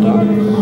started.